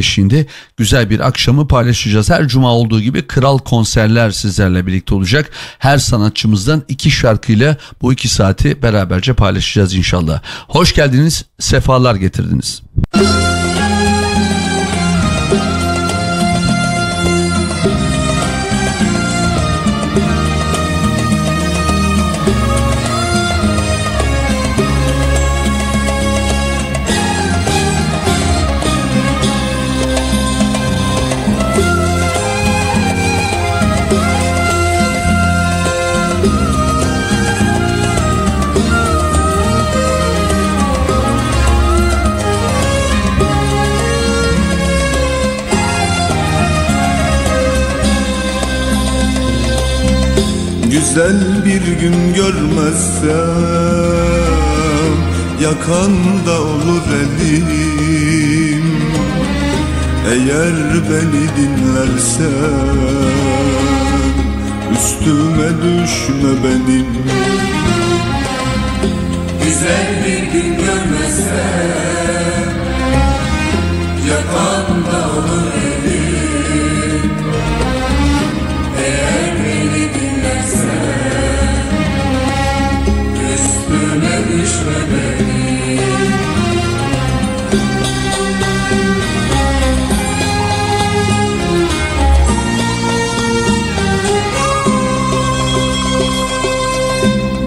eşliğinde güzel bir akşamı paylaşacağız. Her cuma olduğu gibi kral konserler sizlerle birlikte olacak. Her sanatçımızdan iki şarkıyla bu iki saati beraberce paylaşacağız inşallah. Hoş geldiniz, sefalar getirdiniz. Güzel bir gün görmezsem Yakanda olur elim. Eğer beni dinlersen Üstüme düşme benim. Güzel bir gün görmezsem Yakanda olur elim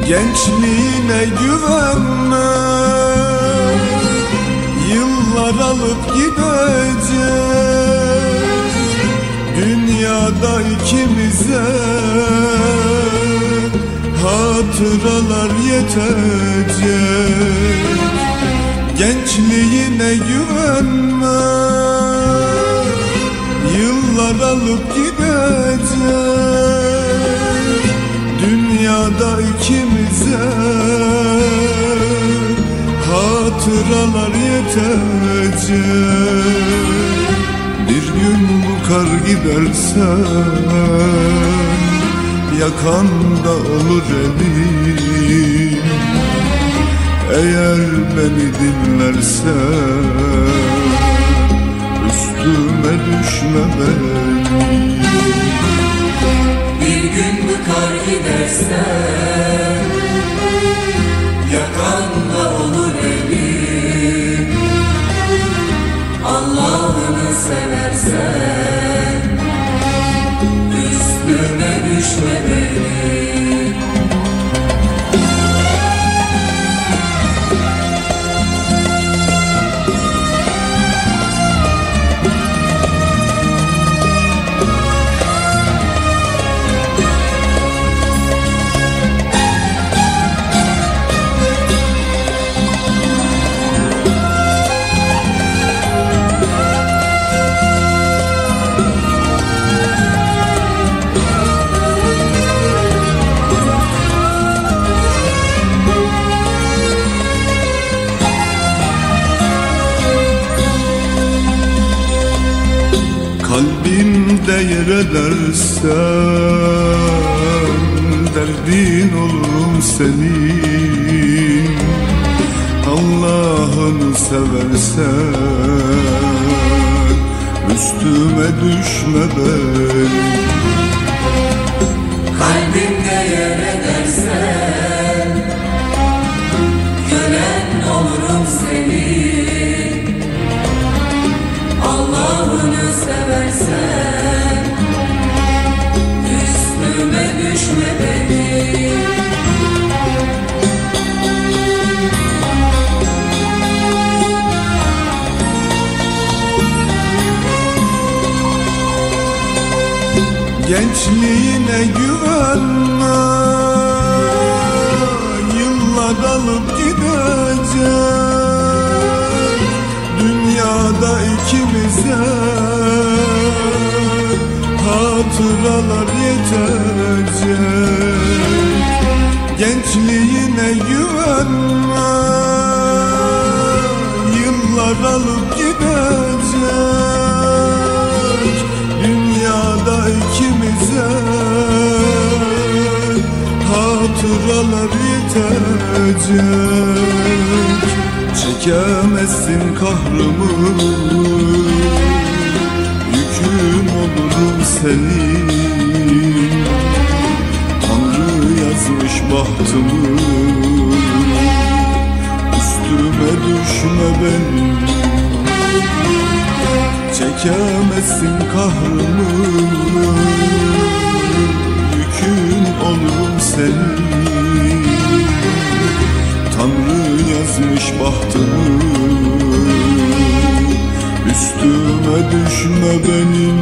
Gençliğine güvenme Yıllar alıp gidecek Dünyada ikimize hatıralar yetecek. Gençliğine güvenme. Yıllar alıp gidecek. Dünyada ikimize Hatıralar yetecek. Bir gün bu kar giderse yakanda olur elim. Eğer beni dinlersen üstüme düşme benim Bir gün bu kar giderse yakanda olur elim. Allah'ını seversen üstüme düşme Yer edersen Derdin olurum senin. Allah'ını seversen Üstüme düşme benim Kalbimde Gençliğine güvenme Yıllar alıp gidecek Dünyada ikimize Hatıralar yetecek. Gençliğine güvenme Yıllar alıp Hatıralar yetecek Çekemezsin kahrımı. Senin Tanrı yazmış bahtımı. Üstüme düşme benim Çekemezsin kahrımı. Yükün olurum senin yazmış bahtımı. Üstüme düşme benim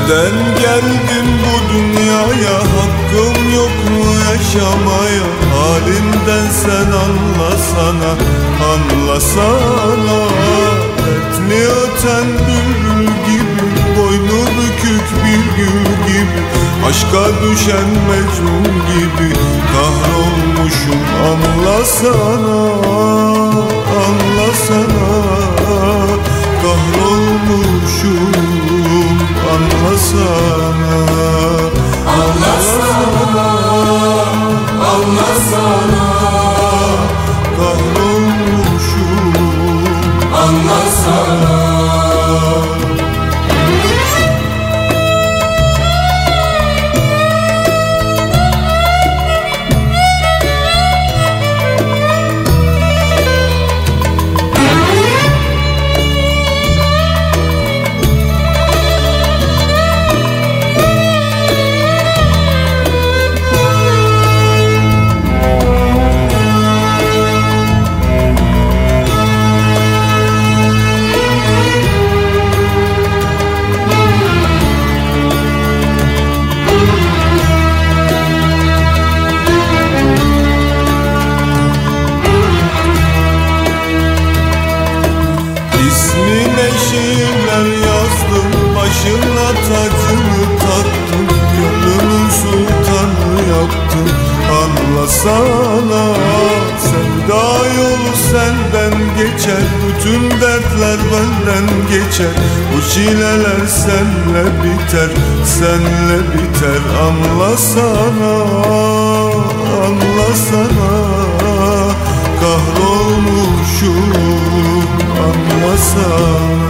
Neden geldim bu dünyaya? Hakkım yok mu yaşamaya? Halimden sen anlasana Anlasana. Etni öten bülbül gibi Boynu bükük bir gül gibi. Aşka düşen mecnun gibi Kahrolmuşum anlasana Anlasana. Kahrolmuşum anlasana Anlasana Anlasana. Kahrolmuşum. Anlasana. İsmine çileler senle biter Senle biter Anlasana Anlasana. Kahrolmuşum Anlasana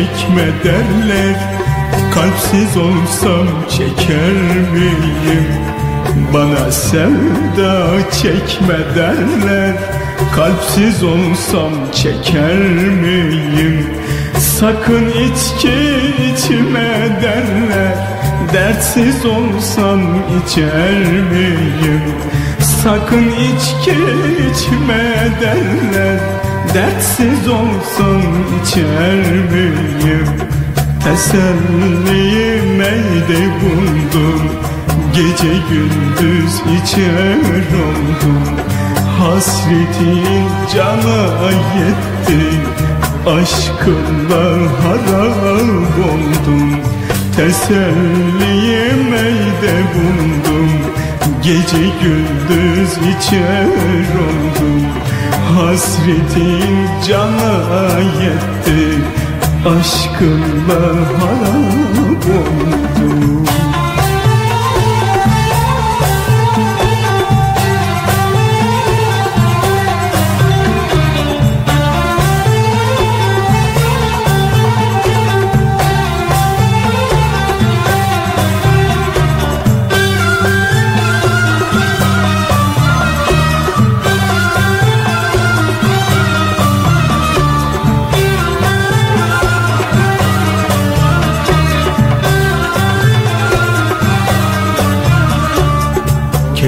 Çekme derler. Kalpsiz olsam çeker miyim? Bana sevda çekme derler. Kalpsiz olsam çeker miyim? Sakın içki içme derler. Dertsiz olsam içer miyim? Sakın içki içme derler Dertsiz olsam içer miyim? Teselliyim evde buldum Gece gündüz içer oldum Hasretin cana yetti. Aşkınla harap oldum Teselliyim evde buldum Gece gündüz içer oldum Hasretin cana yetti Aşkınla harap oldum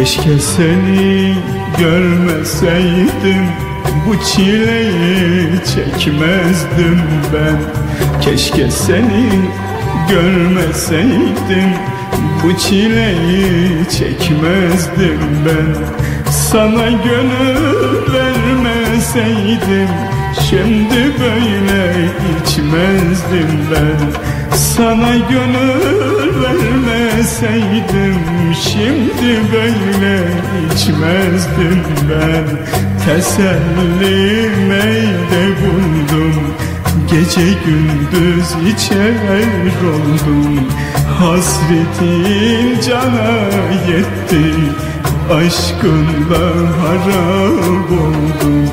Keşke seni görmeseydim Bu çileyi çekmezdim ben. Keşke seni görmeseydim Bu çileyi çekmezdim ben. Sana gönül vermeseydim Şimdi böyle içmezdim ben Sana gönül vermeseydim Şimdi böyle içmezdim ben. Teselli meyde buldum Gece gündüz içer oldum Hasretin cana yetti Aşkınla harap oldum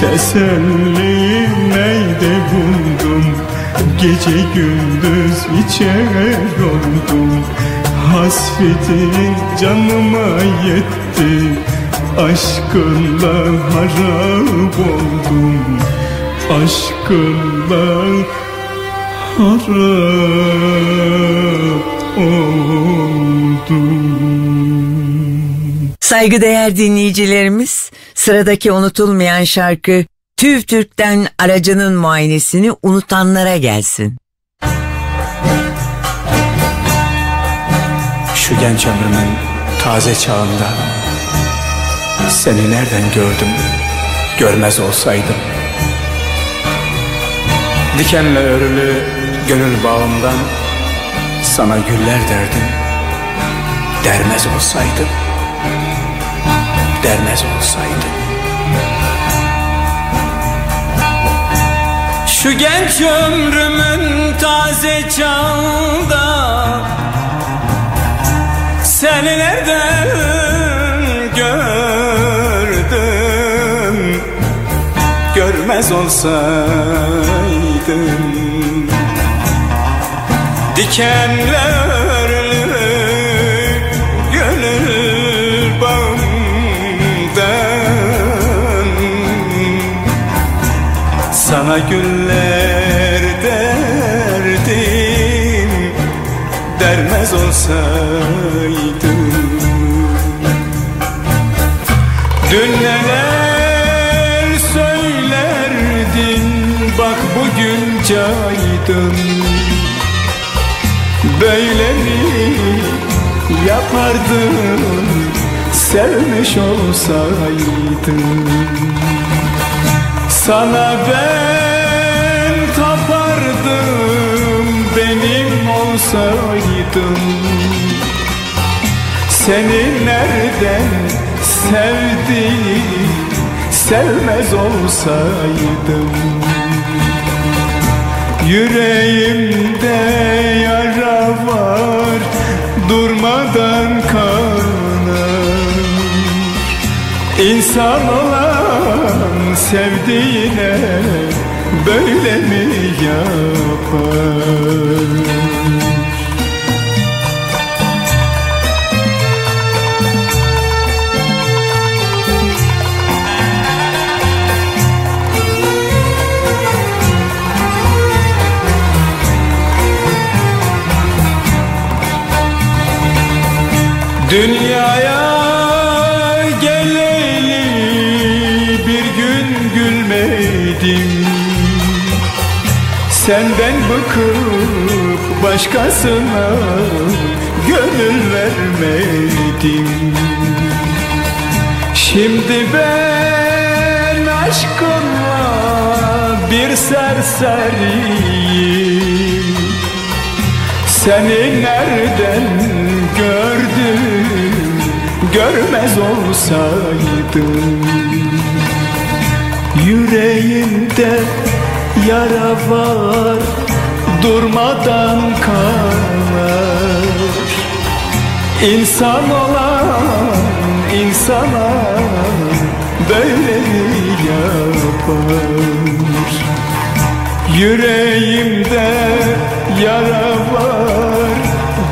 Teselli neyde buldum Gece gündüz içer oldum Hasretin canıma yetti. Aşkınla harap oldum. Aşkınla harap oldum. Saygıdeğer dinleyicilerimiz, sıradaki unutulmayan şarkı TÜV TÜRK'ten aracının muayenesini unutanlara gelsin. Şu genç ömrümün taze çağında Seni nereden gördüm görmez olsaydım. Dikenle örülü gönül bağımdan Sana güller derdim dermez olsaydım. Dermez olsaydım Şu genç ömrümün taze çağında Seni nereden gördüm? Görmez olsaydım. Dikenlerli gönül bağımdan. Sana güller olsaydım Dün neler söylerdin Bak bugün caydın. Böyle mi yapardın Sevmiş olsaydın. Sana ben benim olsaydım Seni nereden sevdim sevmez olsaydım. Yüreğimde yara var durmadan kanar İnsan olan sevdiğine böyle mi yapar? Dünyaya geleli bir gün gülmedim. Senden bıkıp başkasına gönül vermedim. Şimdi ben aşkınla bir serseriyim. Seni nereden gördüm görmez olsaydım. Yüreğimde yara var durmadan kanar İnsan olan insana böyle yapar. Yüreğimde yara var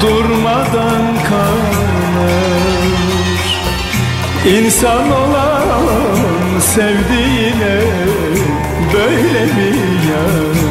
durmadan kanar İnsan olan sevdiğine böyle mi yapar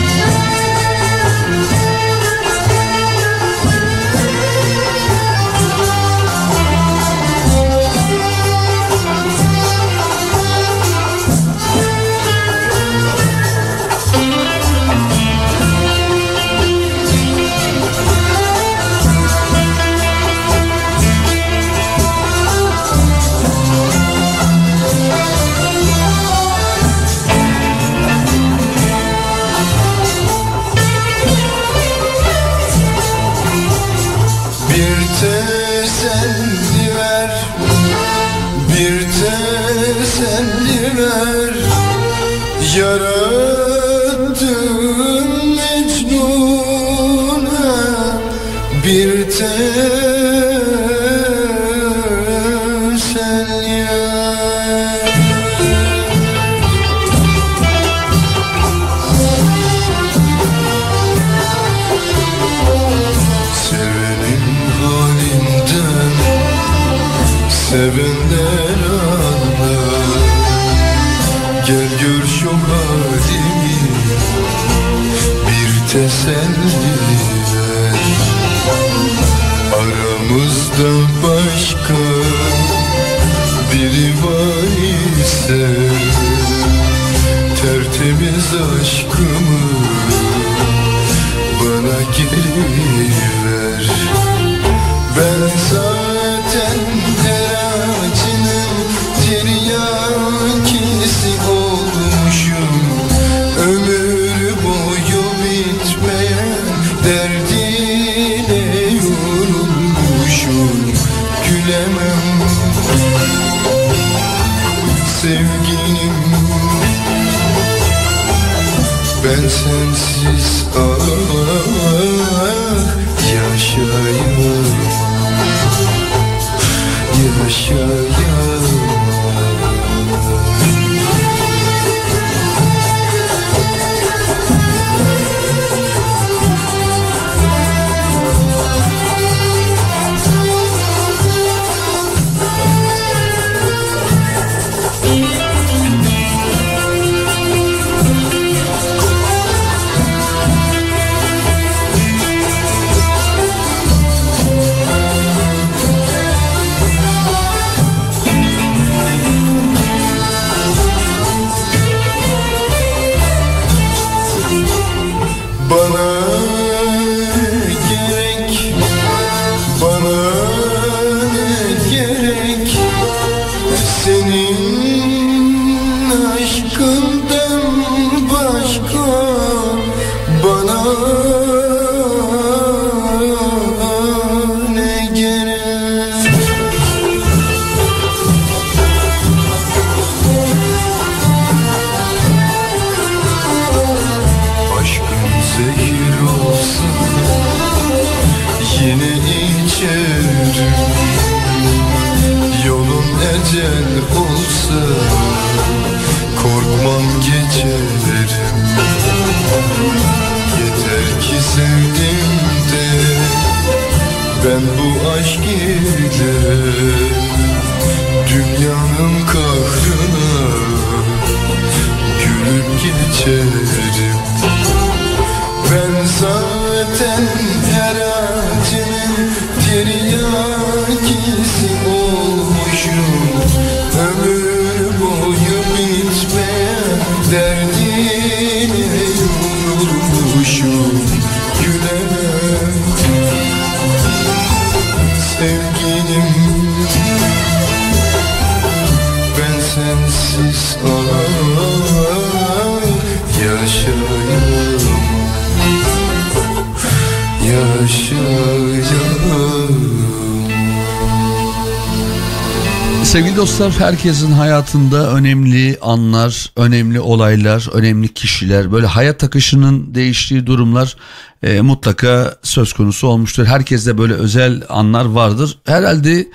herkesin hayatında önemli anlar, önemli olaylar, önemli kişiler böyle hayat akışının değiştiği durumlar e, mutlaka söz konusu olmuştur. Herkeste böyle özel anlar vardır. Herhalde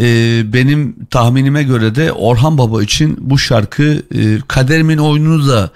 e, benim tahminime göre de Orhan Baba için bu şarkı e, kaderimin oyununu da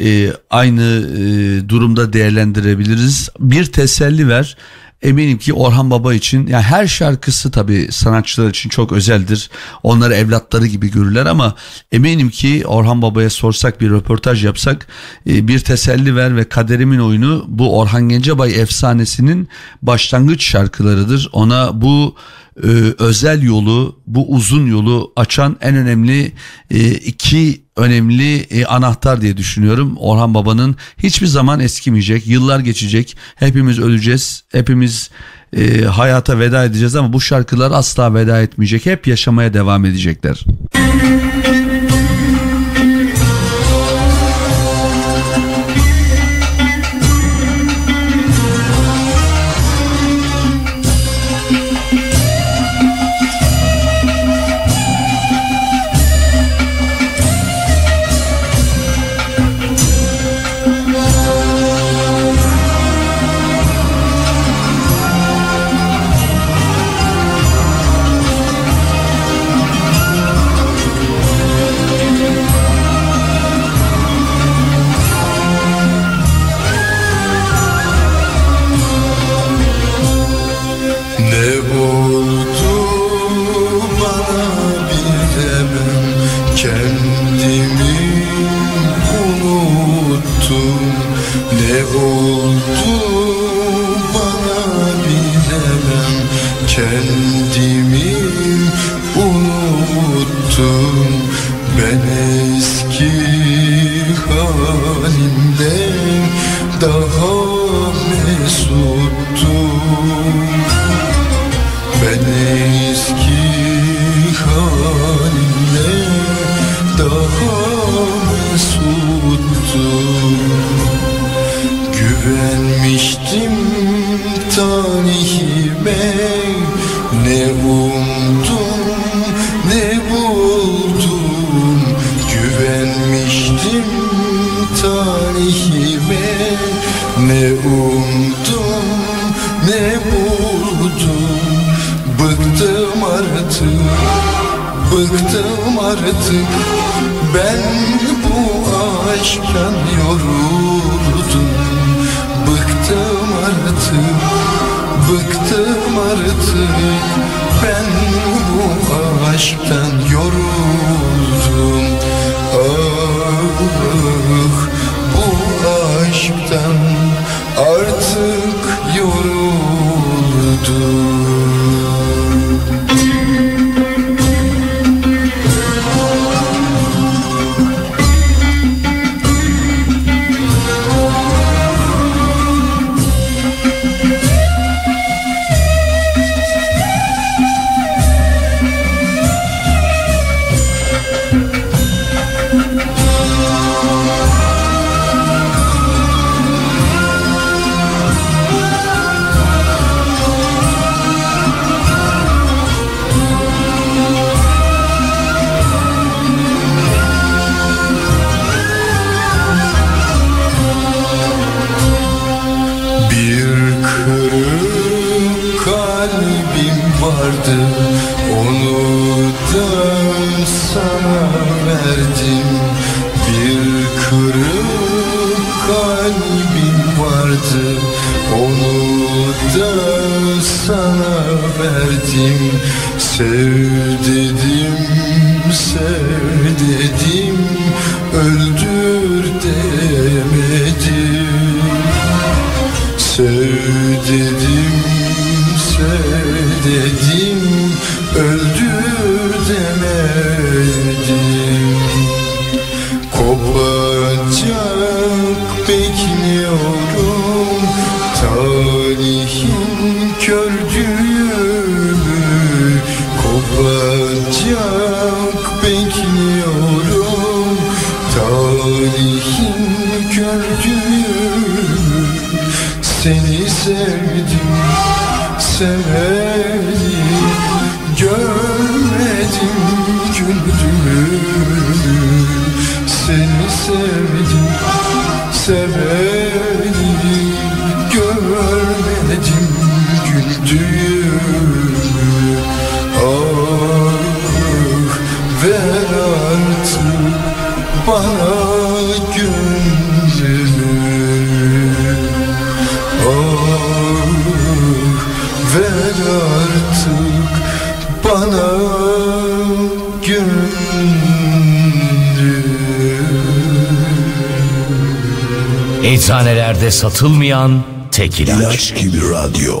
e, aynı e, durumda değerlendirebiliriz. Bir teselli ver. Eminim ki Orhan Baba için yani her şarkısı tabii sanatçılar için çok özeldir. Onları evlatları gibi görürler ama eminim ki Orhan Baba'ya sorsak bir röportaj yapsak e, bir teselli ver ve kaderimin oyunu bu Orhan Gencebay efsanesinin başlangıç şarkılarıdır. Ona bu e, özel yolu, bu uzun yolu açan en önemli e, iki önemli e, anahtar diye düşünüyorum. Orhan Baba'nın hiçbir zaman eskimeyecek, yıllar geçecek, hepimiz öleceğiz, hepimiz e, hayata veda edeceğiz ama bu şarkılar asla veda etmeyecek, hep yaşamaya devam edecekler. Ne Eczanelerde satılmayan tek ilaç. İlaç gibi radyo.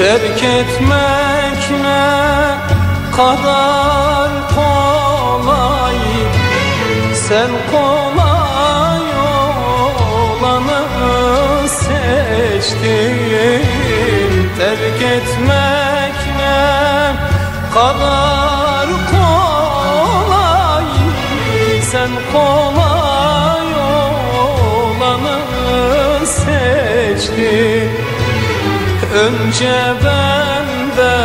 Terk etmek ne kadar Önce benden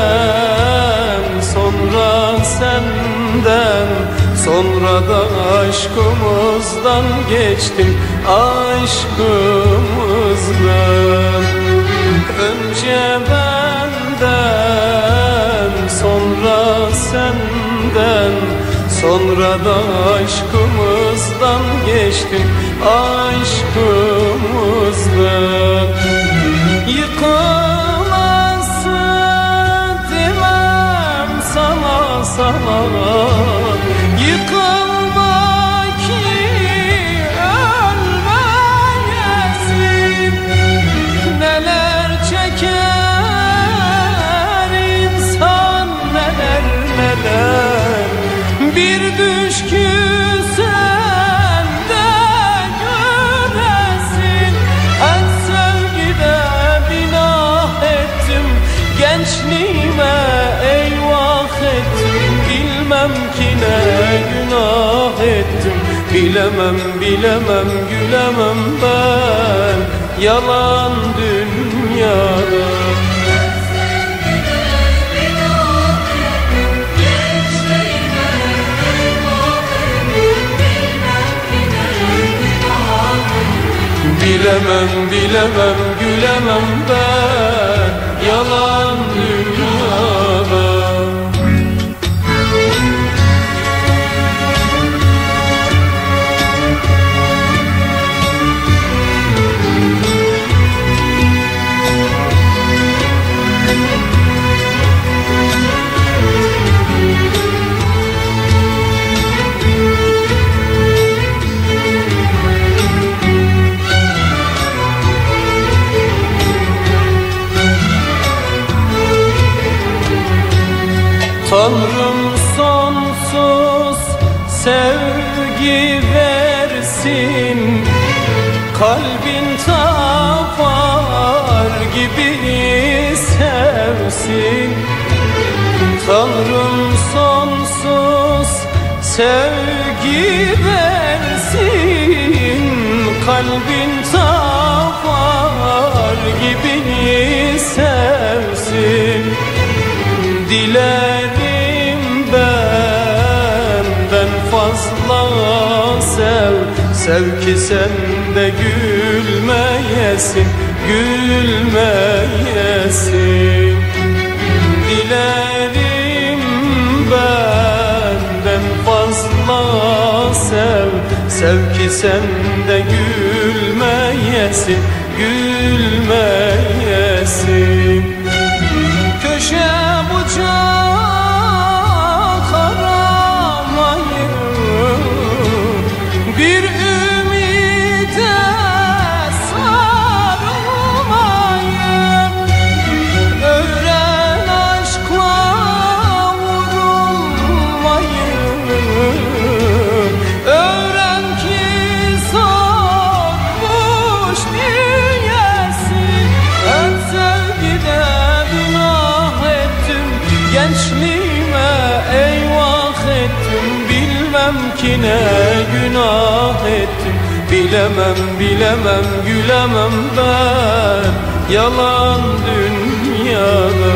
sonra senden. Sonra da aşkımızdan geçtim aşkımızdan Önce benden sonra senden. Sonra da aşkımızdan geçtim aşkımızdan Bilemem bilemem gülemem ben Yalan dünyada. Bilemem bilemem gülemem ben Sev ki sen de gülmeyesin Gülmeyesin. Dilerim benden fazla sev Sev ki sen Bilemem bilemem gülemem ben Yalan dünyada.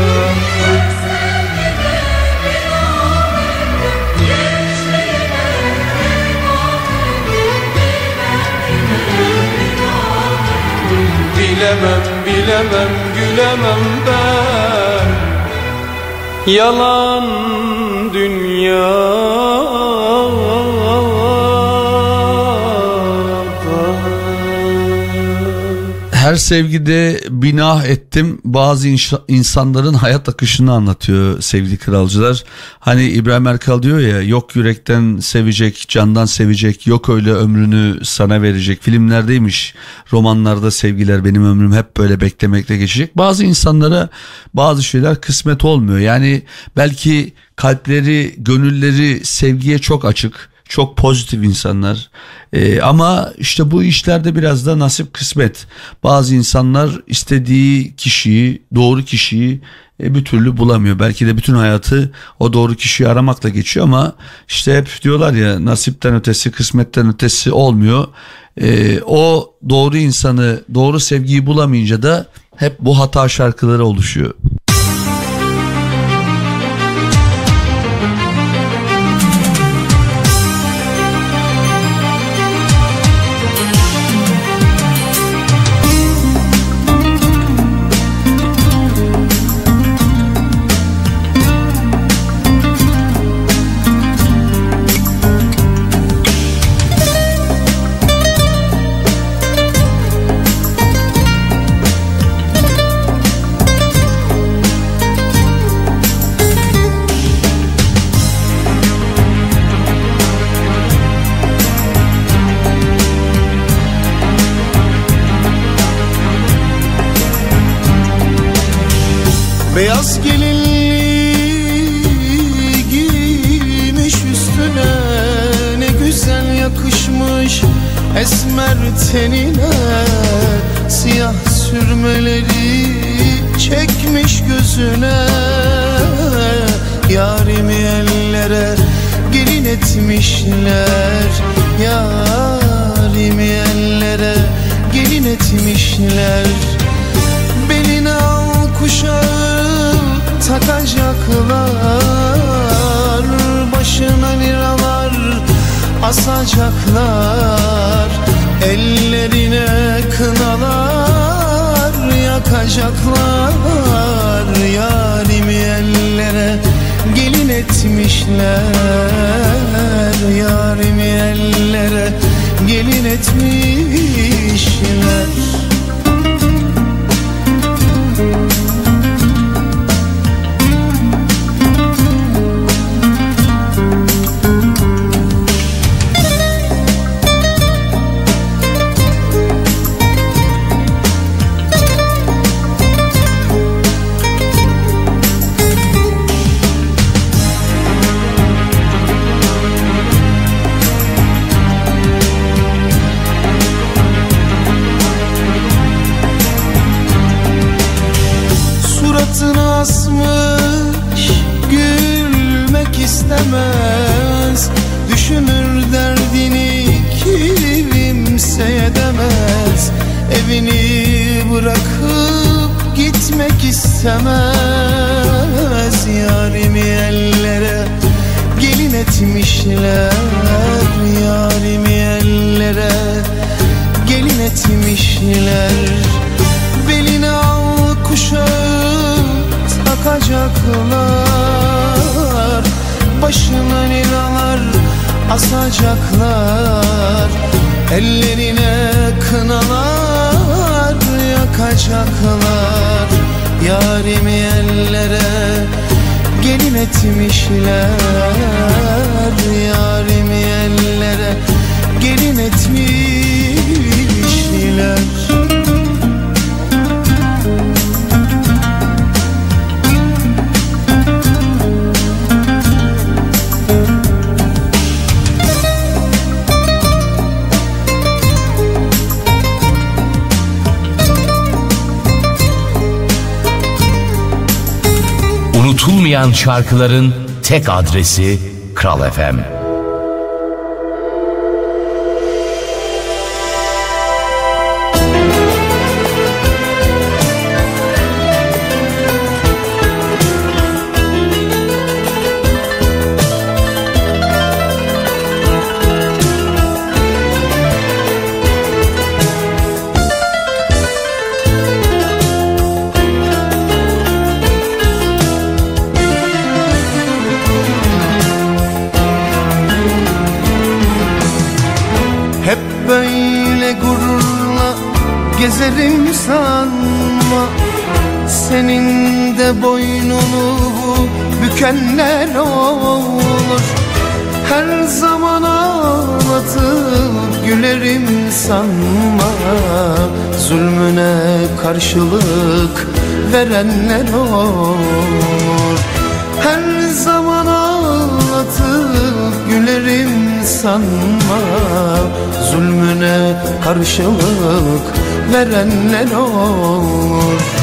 Bilemem bilemem gülemem ben Yalan dünyada Her sevgide binah ettim. Bazı insanların hayat akışını anlatıyor sevgili kralcılar. Hani İbrahim Erkal diyor ya yok yürekten sevecek, candan sevecek, yok öyle ömrünü sana verecek. Filmlerdeymiş, romanlarda sevgiler benim ömrüm hep böyle beklemekle geçecek. Bazı insanlara bazı şeyler kısmet olmuyor. Yani belki kalpleri, gönülleri sevgiye çok açık çok pozitif insanlar. Ee, ama işte bu işlerde biraz da nasip kısmet. Bazı insanlar istediği kişiyi, doğru kişiyi e, bir türlü bulamıyor. Belki de bütün hayatı o doğru kişiyi aramakla geçiyor ama işte hep diyorlar ya nasipten ötesi, kısmetten ötesi olmuyor. Ee, o doğru insanı, doğru sevgiyi bulamayınca da hep bu hata şarkıları oluşuyor. Asacaklar Ellerine kınalar yakacaklar. Yarimi ellere gelin etmişler Yarimi ellere gelin etmişler Unutulmayan şarkıların tek adresi Kral FM. Senin de boynunu bükenler olur. Her zaman ağlatıp gülerim sanma. Zulmüne karşılık verenler olur. Her zaman ağlatıp gülerim sanma. Zulmüne karşılık verenler olur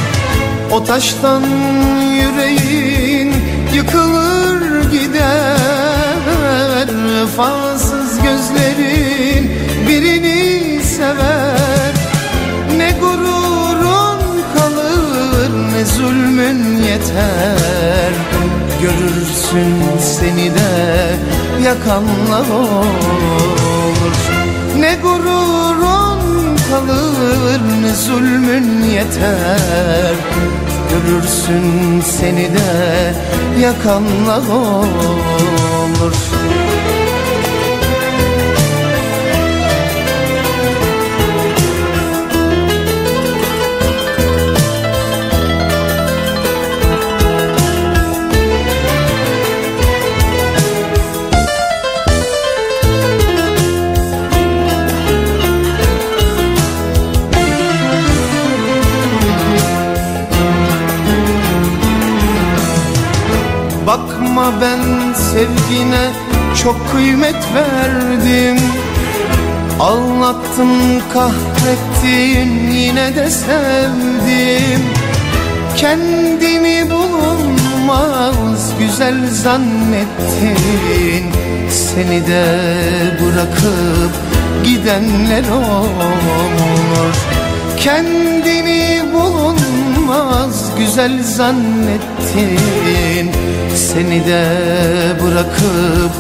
O taştan yüreğin yıkılır gider. Vefasız gözlerin birini sever. Ne gururun kalır ne zulmün yeter. Görürsün seni de yakanlar olur kalır ne zulmün yeter? Görürsün seni de yakanlar olur Ben sevgine çok kıymet verdim. Anlattım kahrettin yine de sevdim. Kendimi bulunmaz güzel zannettin. Seni de bırakıp gidenler olur Kendini bulunmaz güzel zannettin. Seni de bırakıp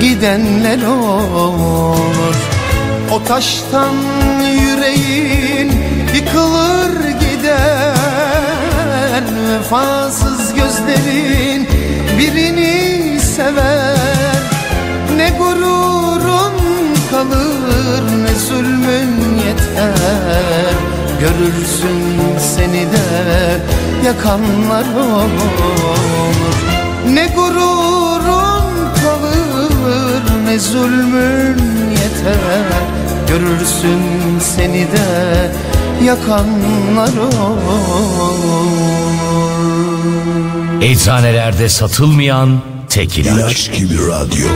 gidenler olur. O taştan yüreğin yıkılır gider. Vefasız gözlerin birini sever. Ne gururun kalır ne zulmün yeter. Görürsün seni de yakanlar olur Ne gururun kalır ne zulmün yeter Görürsün seni de yakanlar olur Eczanelerde satılmayan tek ilaç. İlaç gibi radyo.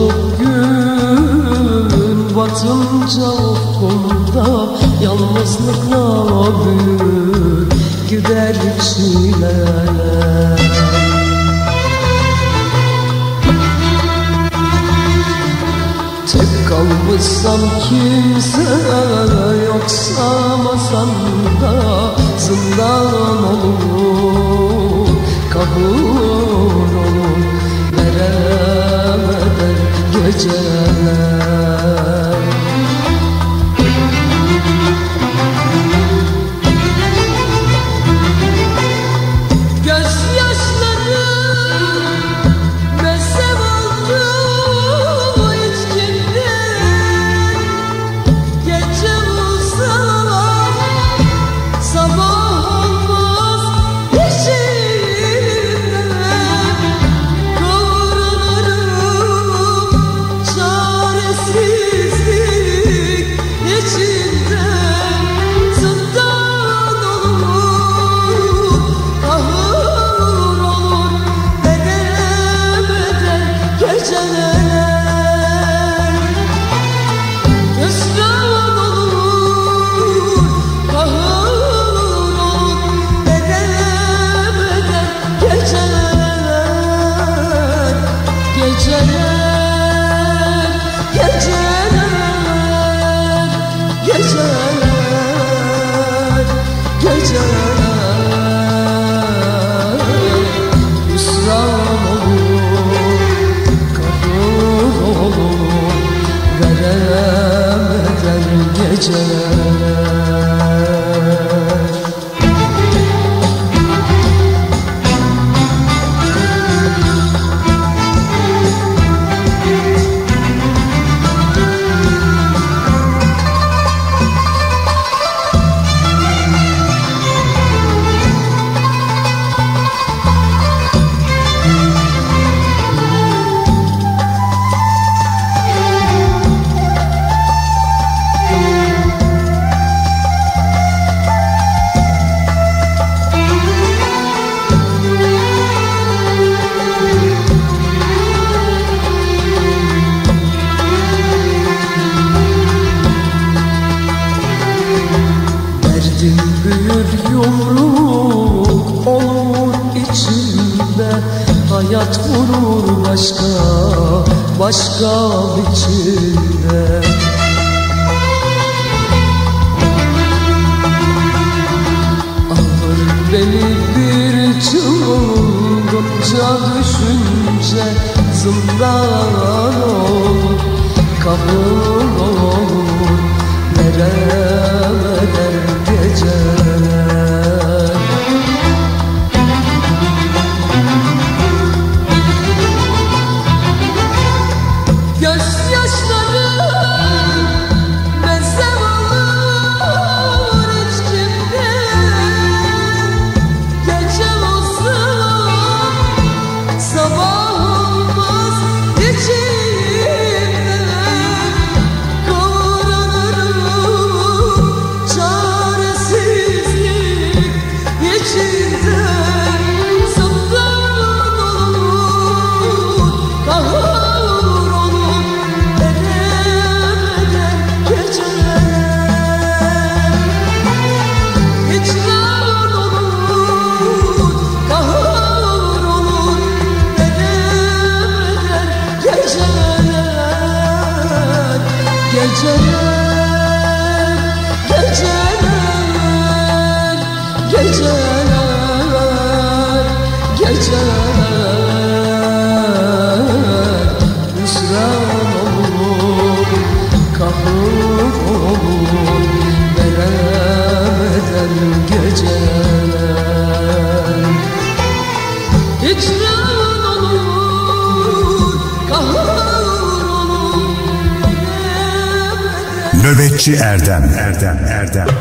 Olup gün batınca ufkumda Yalnızlıkla büyür gider çileler Tek kalmışsam kimse yoksa masamda Zindan olur, kabul geceler Erdem. Erdem Erdem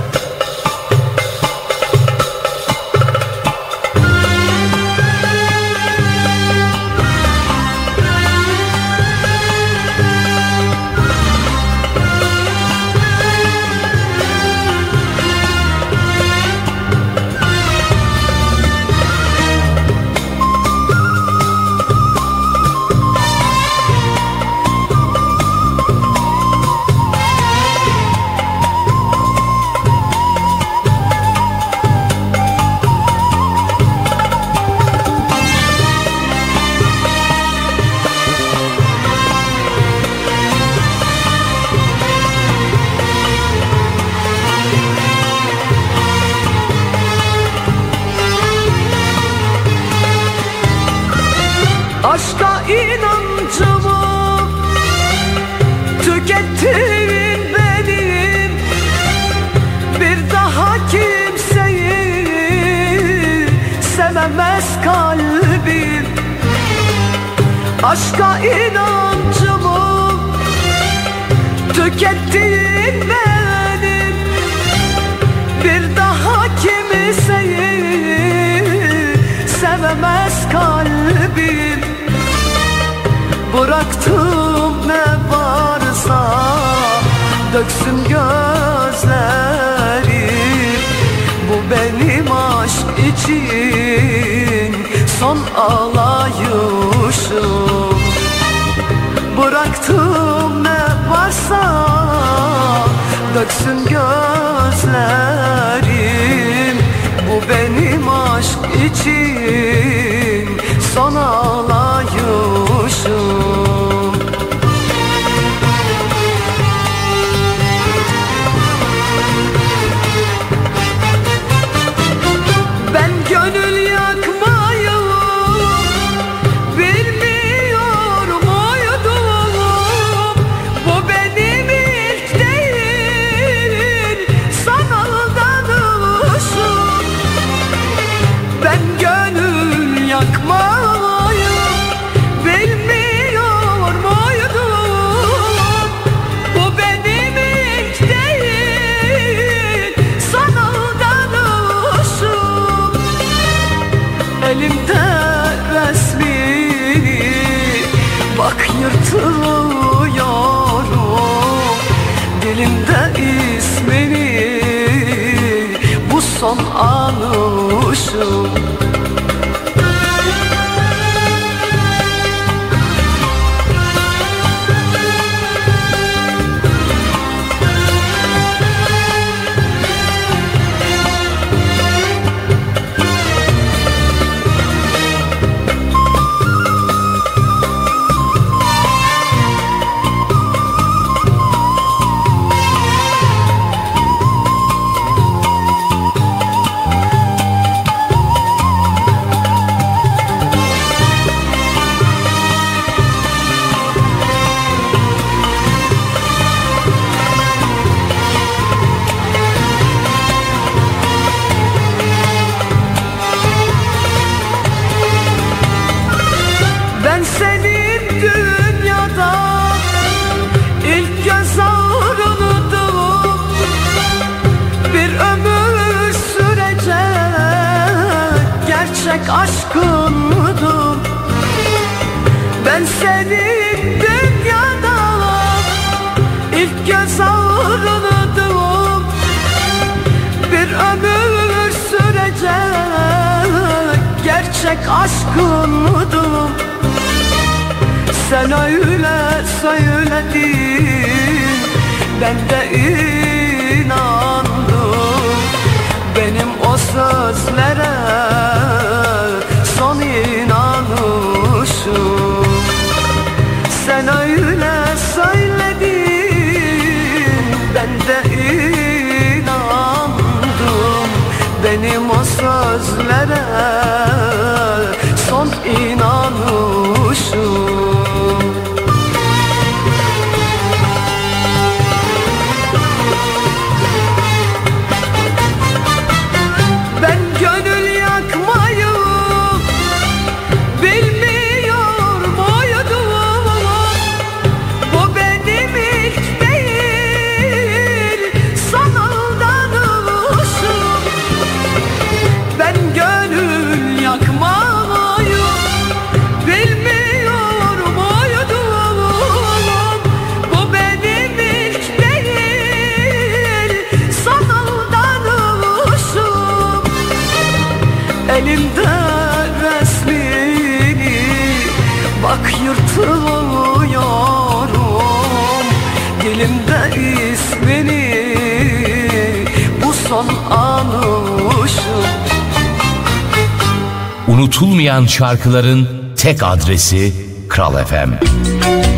şarkıların tek adresi Kral FM. Mutluluk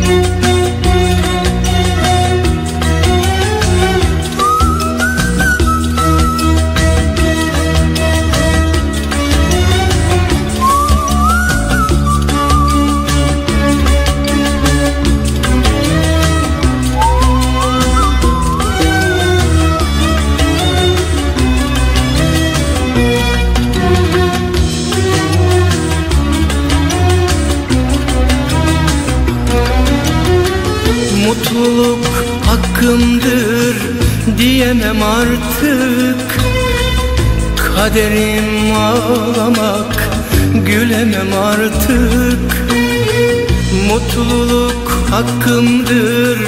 hakkımdır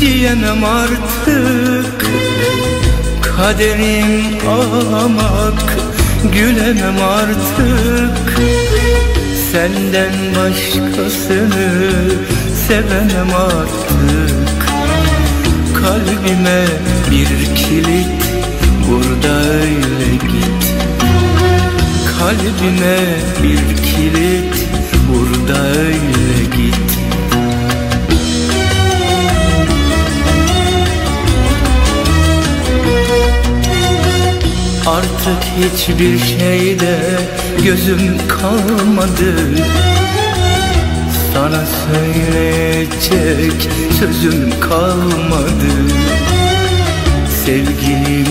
diyemem artık. Kaderim ağlamak gülemem artık. Senden başkasını sevemem artık. Kalbime bir kilit burada öyle git. Kalbime bir kilit burada öyle git Artık hiçbir şeyde gözüm kalmadı. Sana söyleyecek sözüm kalmadı. Sevgilim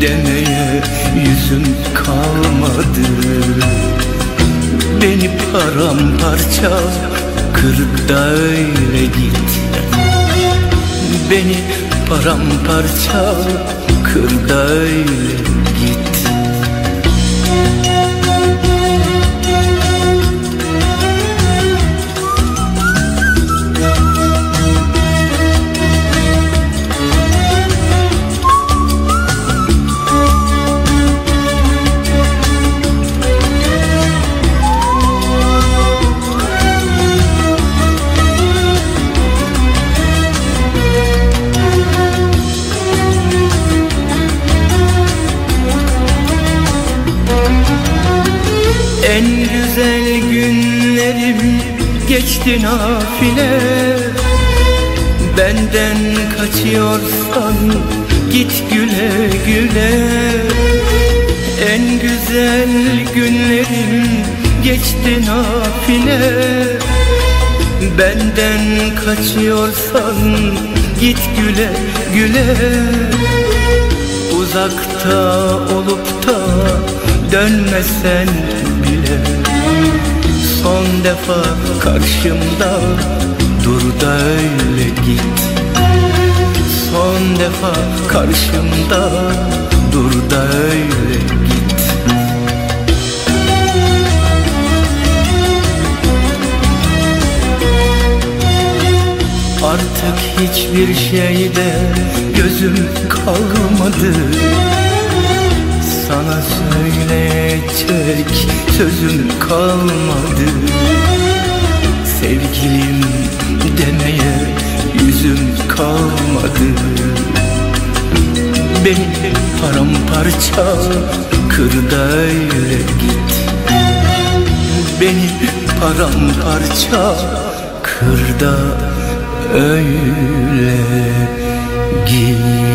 demeye yüzüm kalmadı. Beni paramparça kırıp da öyle git. Beni paramparça kır da öyle minute. Geçti nafile Benden kaçıyorsan git güle güle. En güzel günlerim geçti nafile Benden kaçıyorsan git güle güle. Uzakta olup da dönmesen bile son defa karşımda. Dur da öyle git. Son defa karşımda. Dur da öyle git. Artık hiçbir şeyde gözüm kalmadı. Sana söyleyecek sözüm kalmadı. Sevgilim demeye yüzüm kalmadı. Beni paramparça kır da öyle git Beni paramparça kır öyle git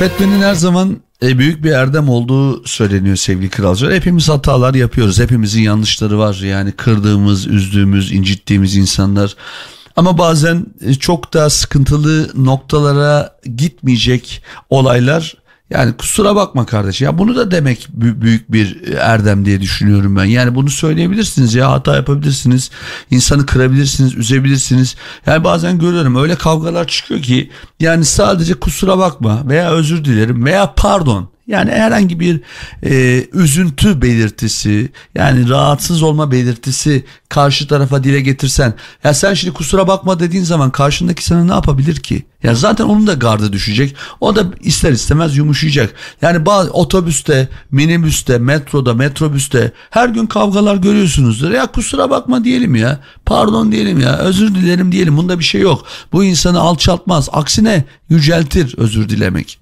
Affetmenin her zaman e, büyük bir erdem olduğu söyleniyor sevgili kralcılar. Hepimiz hatalar yapıyoruz. Hepimizin yanlışları var. Yani kırdığımız, üzdüğümüz, incittiğimiz insanlar. Ama bazen e, çok da sıkıntılı noktalara gitmeyecek olaylar yani kusura bakma kardeş ya bunu da demek bü- büyük bir erdem diye düşünüyorum ben. Yani bunu söyleyebilirsiniz ya hata yapabilirsiniz. insanı kırabilirsiniz, üzebilirsiniz. Yani bazen görüyorum öyle kavgalar çıkıyor ki yani sadece kusura bakma veya özür dilerim veya pardon yani herhangi bir e, üzüntü belirtisi yani rahatsız olma belirtisi karşı tarafa dile getirsen ya sen şimdi kusura bakma dediğin zaman karşındaki sana ne yapabilir ki? Ya zaten onun da gardı düşecek. O da ister istemez yumuşayacak. Yani bazı otobüste, minibüste, metroda, metrobüste her gün kavgalar görüyorsunuzdur. Ya kusura bakma diyelim ya. Pardon diyelim ya. Özür dilerim diyelim. Bunda bir şey yok. Bu insanı alçaltmaz. Aksine yüceltir özür dilemek.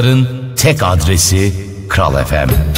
Şarkıların tek adresi Kral FM.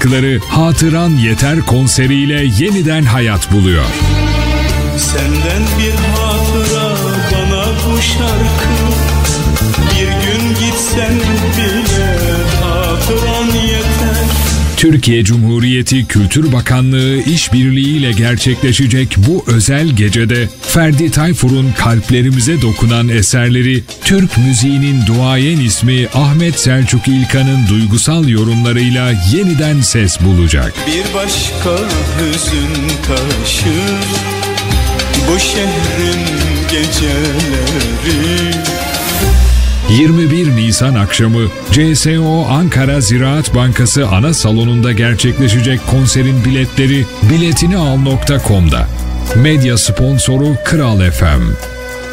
Şarkıları Hatıran Yeter konseriyle yeniden hayat buluyor. Senden bir hatıra bana bu şarkı Bir gün gitsen bile hatıran yeter Türkiye Cumhuriyeti Kültür Bakanlığı işbirliğiyle gerçekleşecek bu özel gecede Ferdi Tayfur'un kalplerimize dokunan eserleri Türk müziğinin duayen ismi Ahmet Selçuk İlkan'ın duygusal yorumlarıyla yeniden ses bulacak. Bir başka hüzün taşır Bu şehrin geceleri 21 Nisan akşamı CSO Ankara Ziraat Bankası ana salonunda gerçekleşecek konserin biletleri biletinial.com'da. Medya sponsoru Kral FM.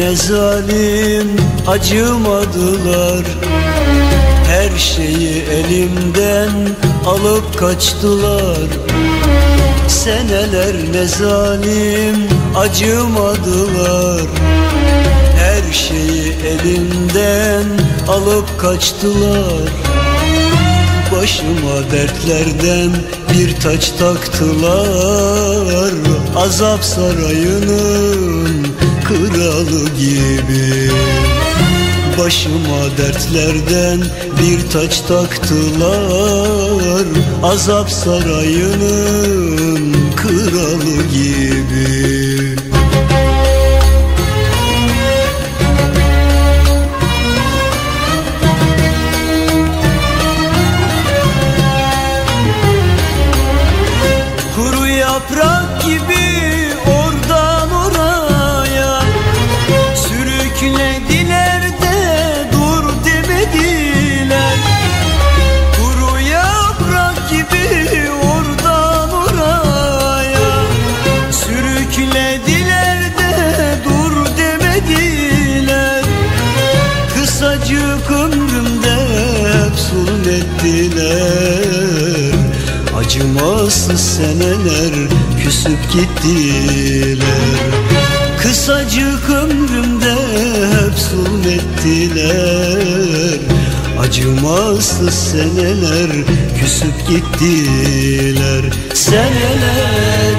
ne zalim acımadılar. Her şeyi elimden alıp kaçtılar. Seneler ne zalim acımadılar. Her şeyi elimden alıp kaçtılar. Başıma dertlerden bir taç taktılar. Azap sarayının kralı gibi. Başıma dertlerden bir taç taktılar. Azap sarayının kralı gibi Acımasız seneler küsüp gittiler. Kısacık ömrümde hep zulmettiler. Acımasız seneler küsüp gittiler. Seneler,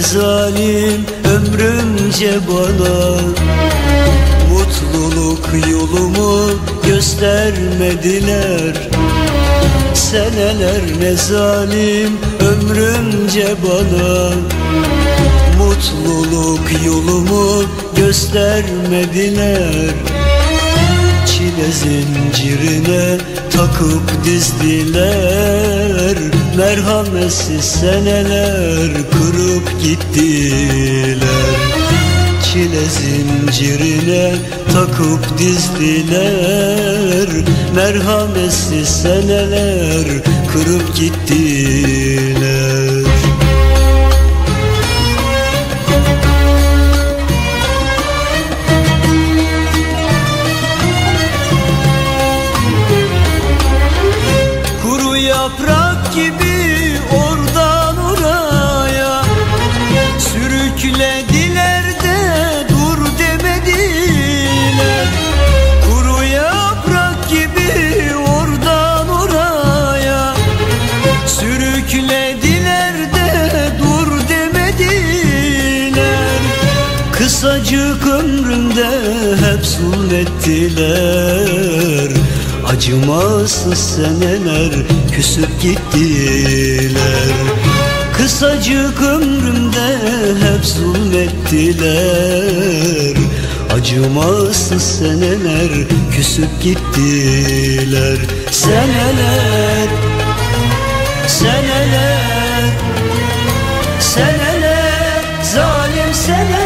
ne zalim ömrümce bana. Mutluluk yolumu göstermediler. Seneler ne zalim ömrümce bana. Mutluluk yolumu göstermediler. Çile zincirine takıp dizdiler Merhametsiz seneler kırıp gittiler. Çile zincirine takıp dizdiler. Merhametsiz seneler kırıp gittiler hep zulmettiler Acımasız seneler küsüp gittiler. Kısacık ömrümde hep zulmettiler. Acımasız seneler küsüp gittiler. Seneler, seneler, seneler, zalim seneler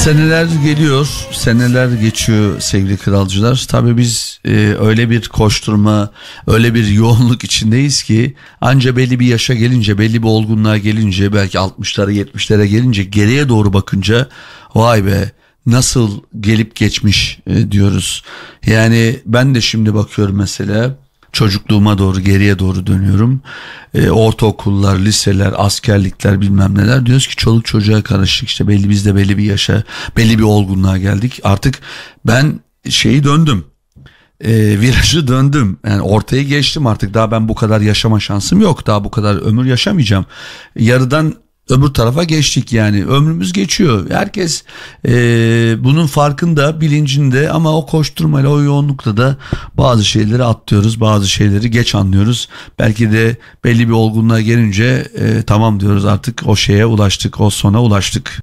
seneler geliyor, seneler geçiyor sevgili kralcılar. Tabii biz e, öyle bir koşturma, öyle bir yoğunluk içindeyiz ki anca belli bir yaşa gelince, belli bir olgunluğa gelince, belki 60'lara 70'lere gelince geriye doğru bakınca vay be nasıl gelip geçmiş e, diyoruz. Yani ben de şimdi bakıyorum mesela çocukluğuma doğru geriye doğru dönüyorum. E, ortaokullar, liseler, askerlikler bilmem neler diyoruz ki çoluk çocuğa karışık işte belli biz de belli bir yaşa, belli bir olgunluğa geldik. Artık ben şeyi döndüm. E, virajı döndüm. Yani ortaya geçtim artık daha ben bu kadar yaşama şansım yok. Daha bu kadar ömür yaşamayacağım. Yarıdan öbür tarafa geçtik yani ömrümüz geçiyor. Herkes e, bunun farkında bilincinde ama o koşturmayla o yoğunlukla da bazı şeyleri atlıyoruz bazı şeyleri geç anlıyoruz. Belki de belli bir olgunluğa gelince e, tamam diyoruz artık o şeye ulaştık o sona ulaştık.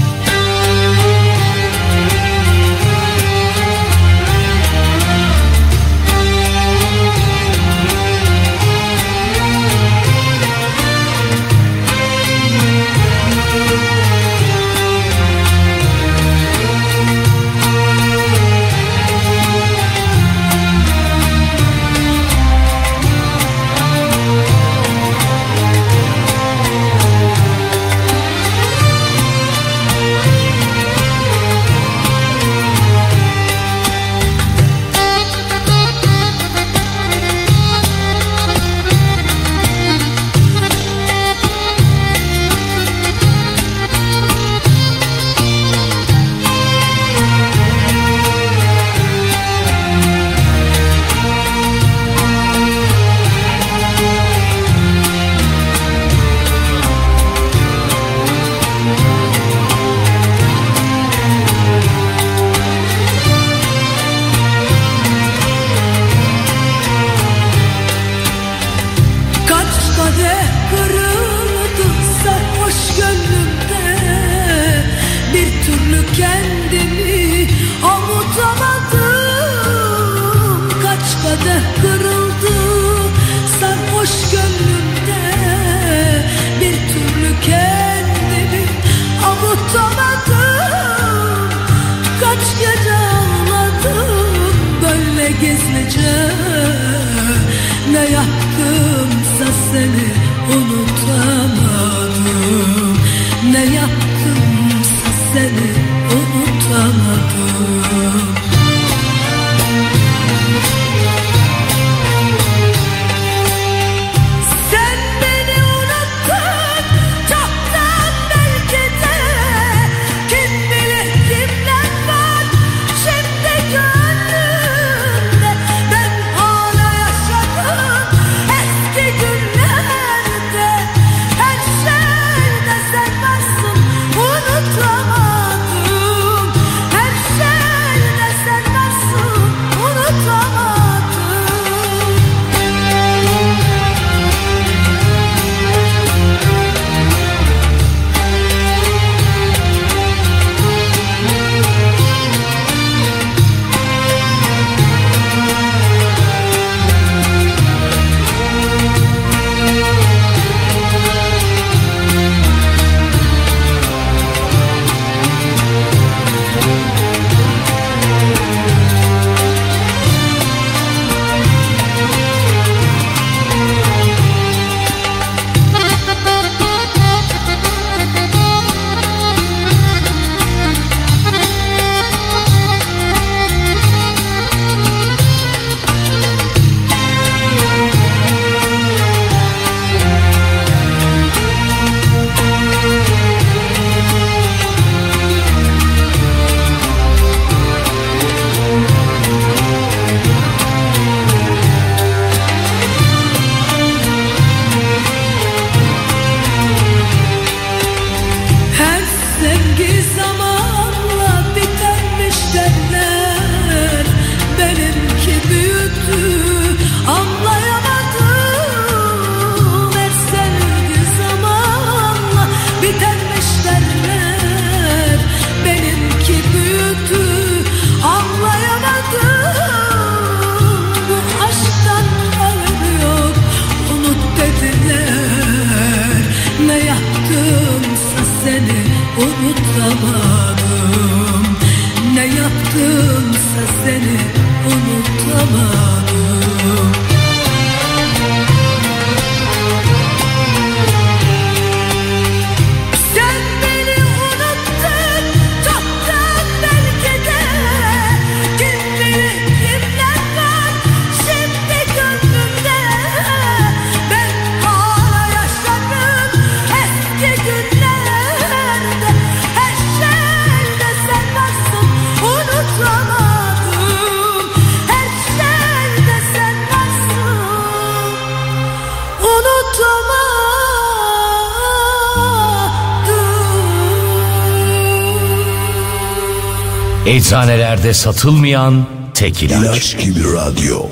Eczanelerde satılmayan tek ilaç. İlaç gibi radyo.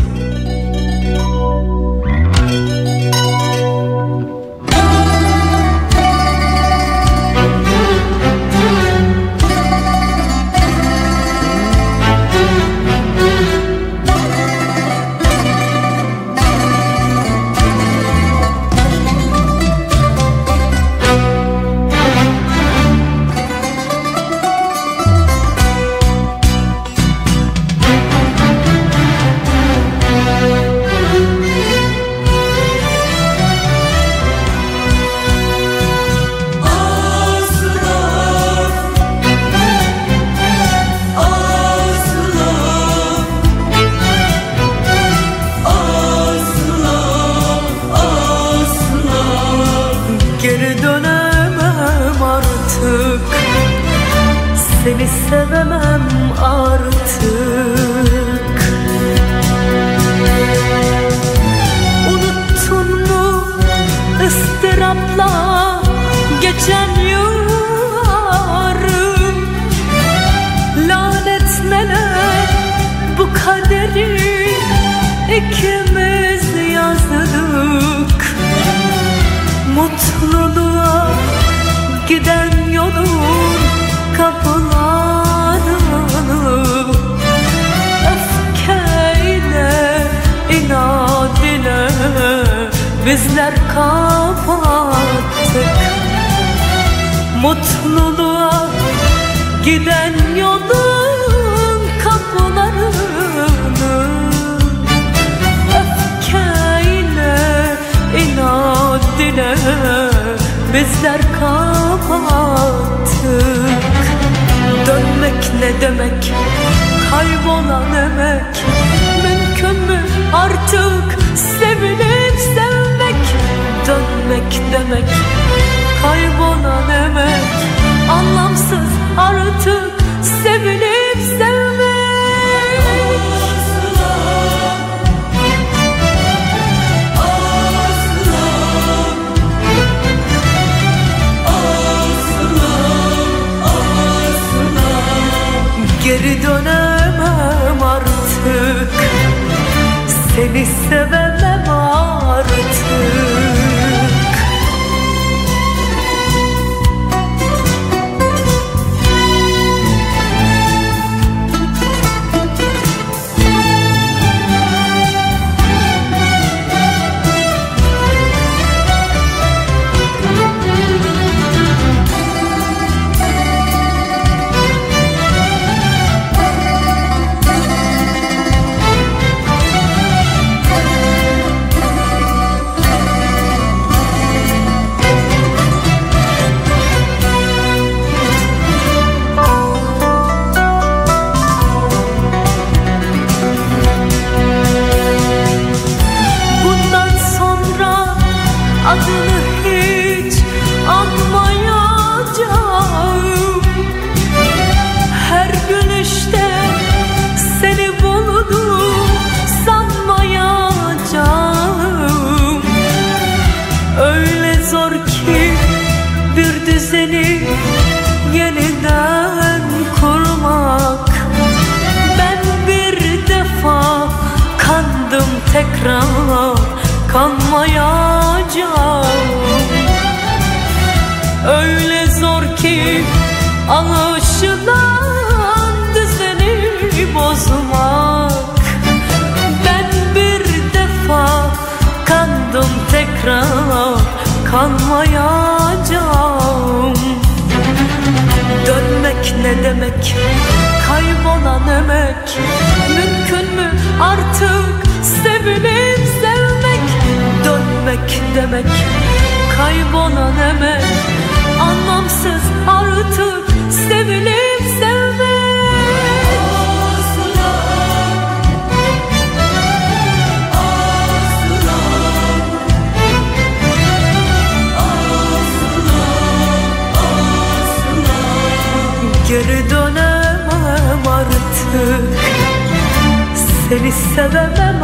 Kaybolan emek Mümkün mü artık. Sevilip sevmek Dönmek demek, kaybolan emek Anlamsız artık. Sevilip sevmek. Geri dönemem Seni tekrar kanmayacağım. Öyle zor ki alışılan düzeni bozmak. Ben bir defa kandım tekrar kanmayacağım. Dönmek ne demek? Kaybolan emek Mümkün mü artık sevilip sevmek Dönmek demek. Kaybolan emek Anlamsız artık. Sevilip sevmek. Geri dönemem artık. Seni sevemem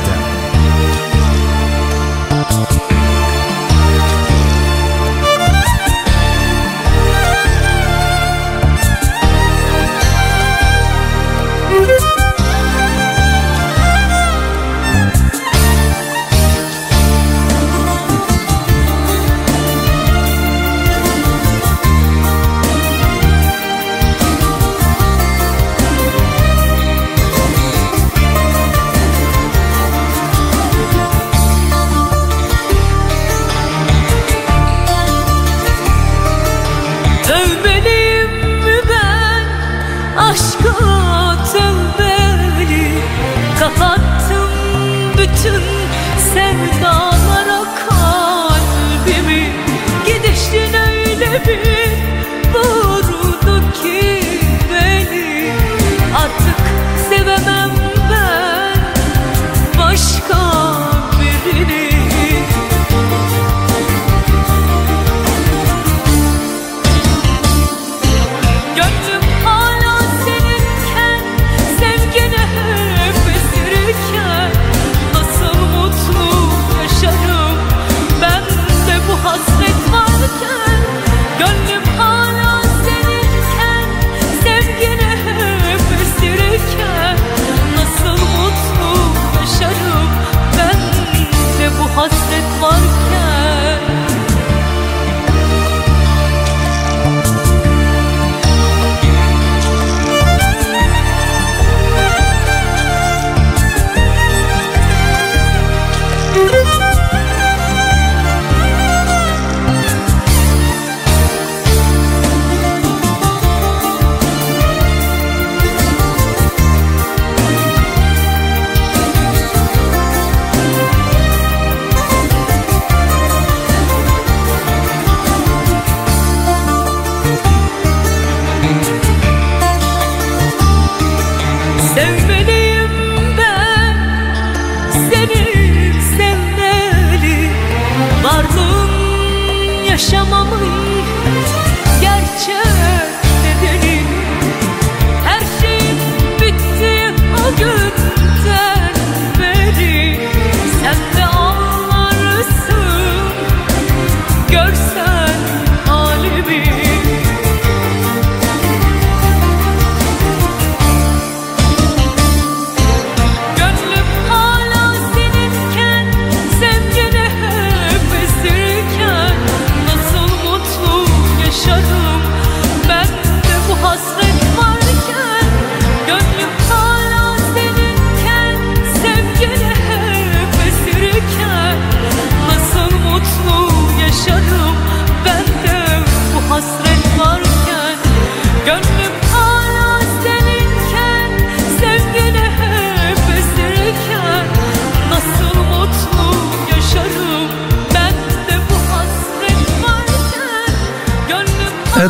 öyle bir vurdu ki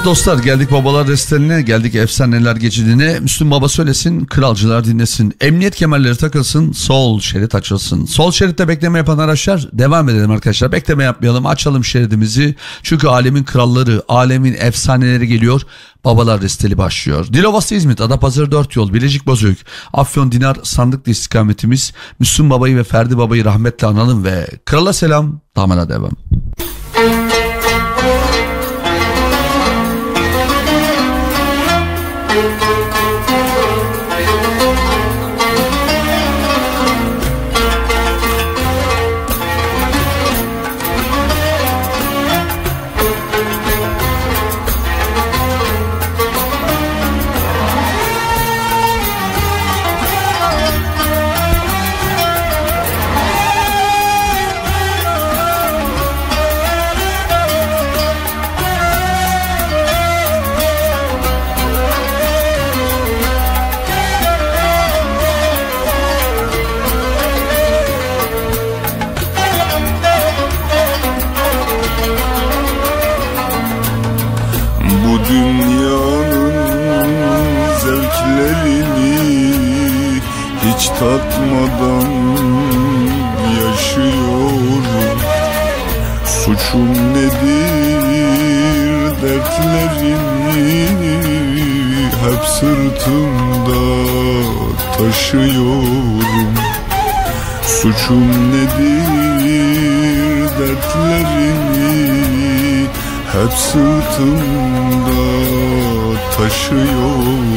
Evet dostlar geldik babalar desteğine geldik efsaneler geçidine Müslüm Baba söylesin kralcılar dinlesin Emniyet kemerleri takılsın sol şerit açılsın Sol şeritte bekleme yapan araçlar devam edelim arkadaşlar Bekleme yapmayalım açalım şeridimizi Çünkü alemin kralları alemin efsaneleri geliyor Babalar desteli başlıyor. Dilovası İzmit, Adapazarı 4 yol, Bilecik Bozüyük, Afyon Dinar sandıklı istikametimiz. Müslüm Baba'yı ve Ferdi Baba'yı rahmetle analım ve krala selam, damara devam. Tatmadan yaşıyorum. Suçum nedir dertlerimi hep sırtımda taşıyorum. Suçum nedir dertlerimi hep sırtımda taşıyorum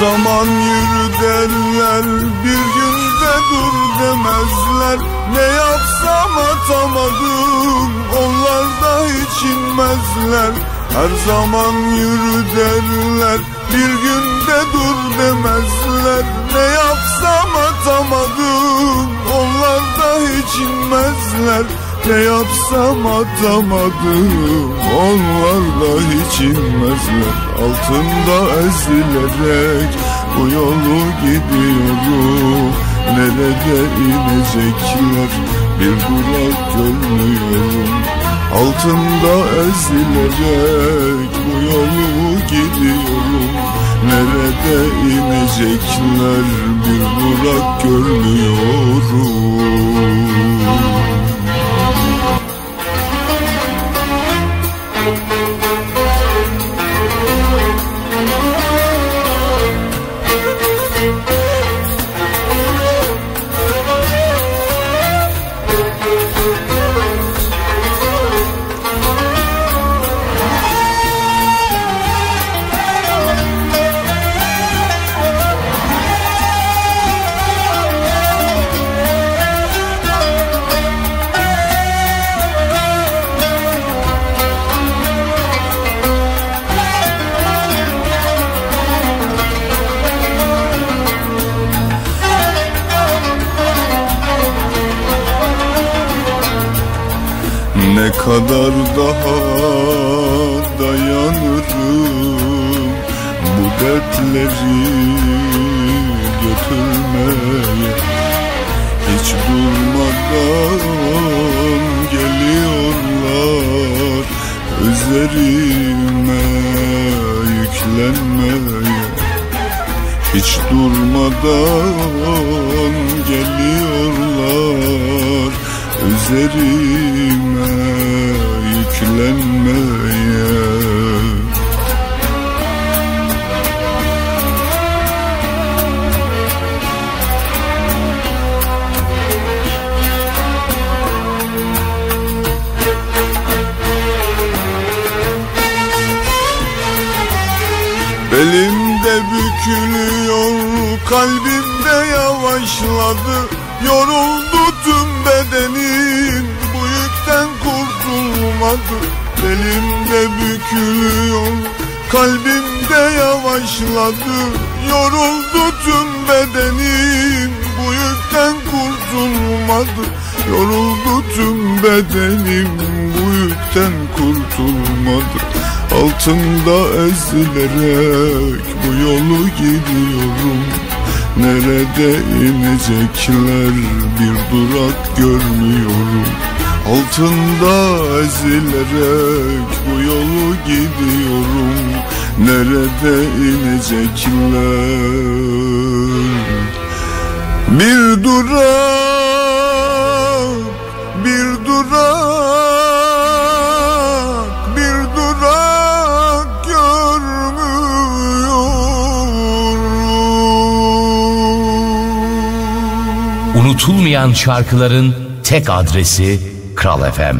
zaman yürü derler bir günde dur demezler. Ne yapsam atamadım onlar da hiç inmezler. Her zaman yürü derler Bir günde dur demezler. Ne yapsam atamadım Onlar da hiç inmezler Ne yapsam atamadım. Onlar da hiç inmezler. Altında ezilerek Bu yolu gidiyorum. Nerede inecekler? Bir durak görmüyorum. Altında ezilerek bu yolu gidiyorum. Nerede inecekler? Bir durak görmüyorum bu yükten kurtulmadı Altında ezilerek bu yolu gidiyorum. Nerede inecekler bir durak görmüyorum. Altında ezilerek bu yolu gidiyorum. Nerede inecekler? Bir durak, bir durak, bir durak görmüyorum Unutulmayan şarkıların tek adresi Kral FM.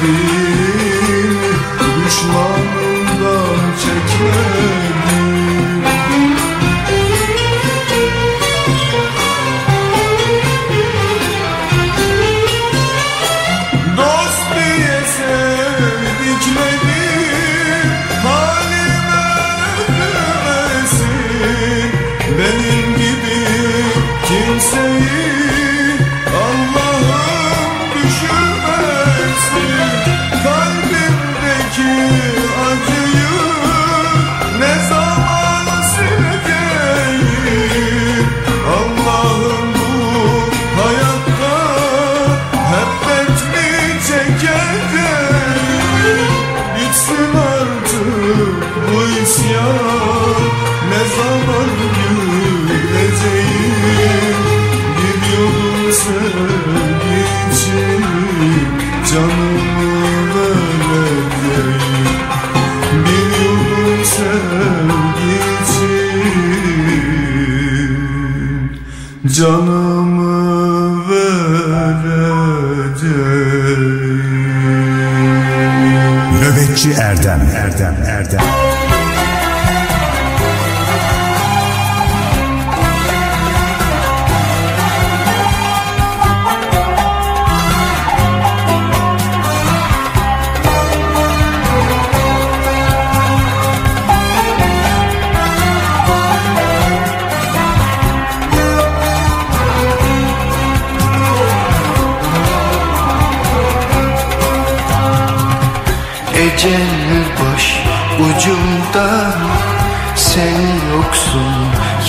Çektim Düşmanımdan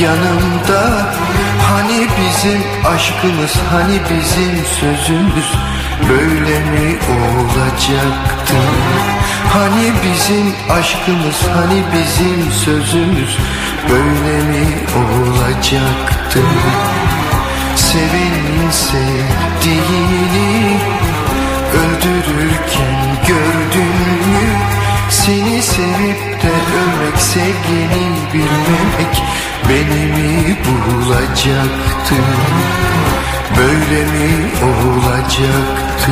yanımda. Hani bizim aşkımız Hani bizim sözümüz Böyle mi olacaktı? Hani bizim aşkımız Hani bizim sözümüz Böyle mi olacaktı? Sevenin sevdiğini Öldürürken gördün mü? Seni sevip de ölmek Sevgini bilmemek Beni mi bulacaktı? Böyle mi olacaktı?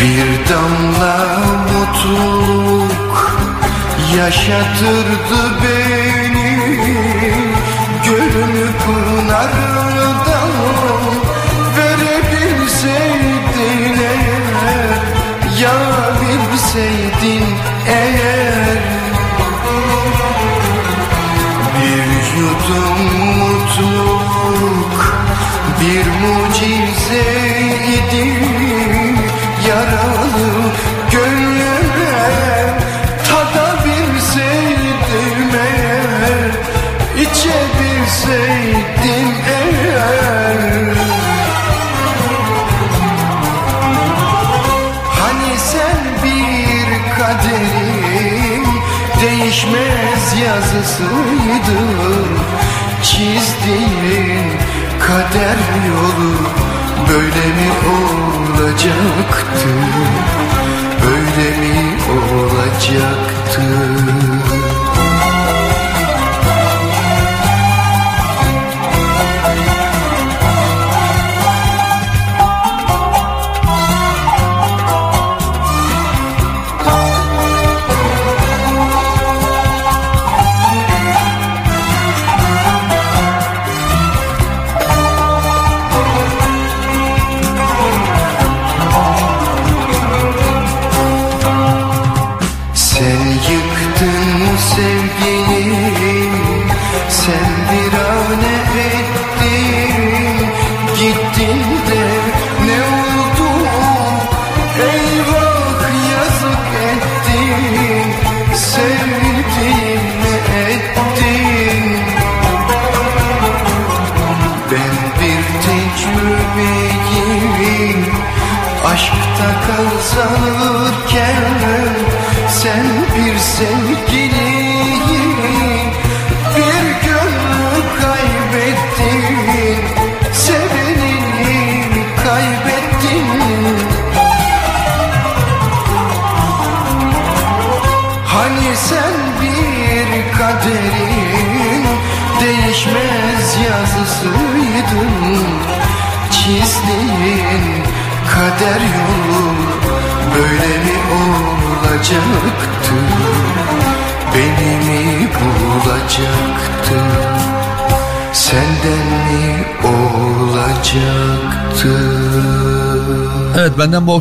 Bir damla mutluluk yaşatırdı beni. Gönül pınarından bir mucizeydi Yaralı gönlüme tadabilseydim eğer İçebilseydim eğer. Hani sen bir kaderin değişmez yazısıydın Çizdiğin kader yolu böyle mi olacaktı? Böyle mi olacaktı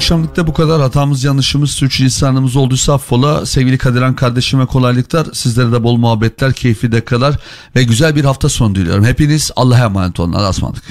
akşamlıkta bu kadar. Hatamız, yanlışımız, sürçülisanımız olduysa affola. Sevgili Kadiran kardeşime kolaylıklar. Sizlere de bol muhabbetler, keyifli dakikalar ve güzel bir hafta sonu diliyorum. Hepiniz Allah'a emanet olun. Allah'a ısmarladık.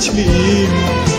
hiçliğim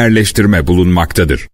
yerleştirme bulunmaktadır.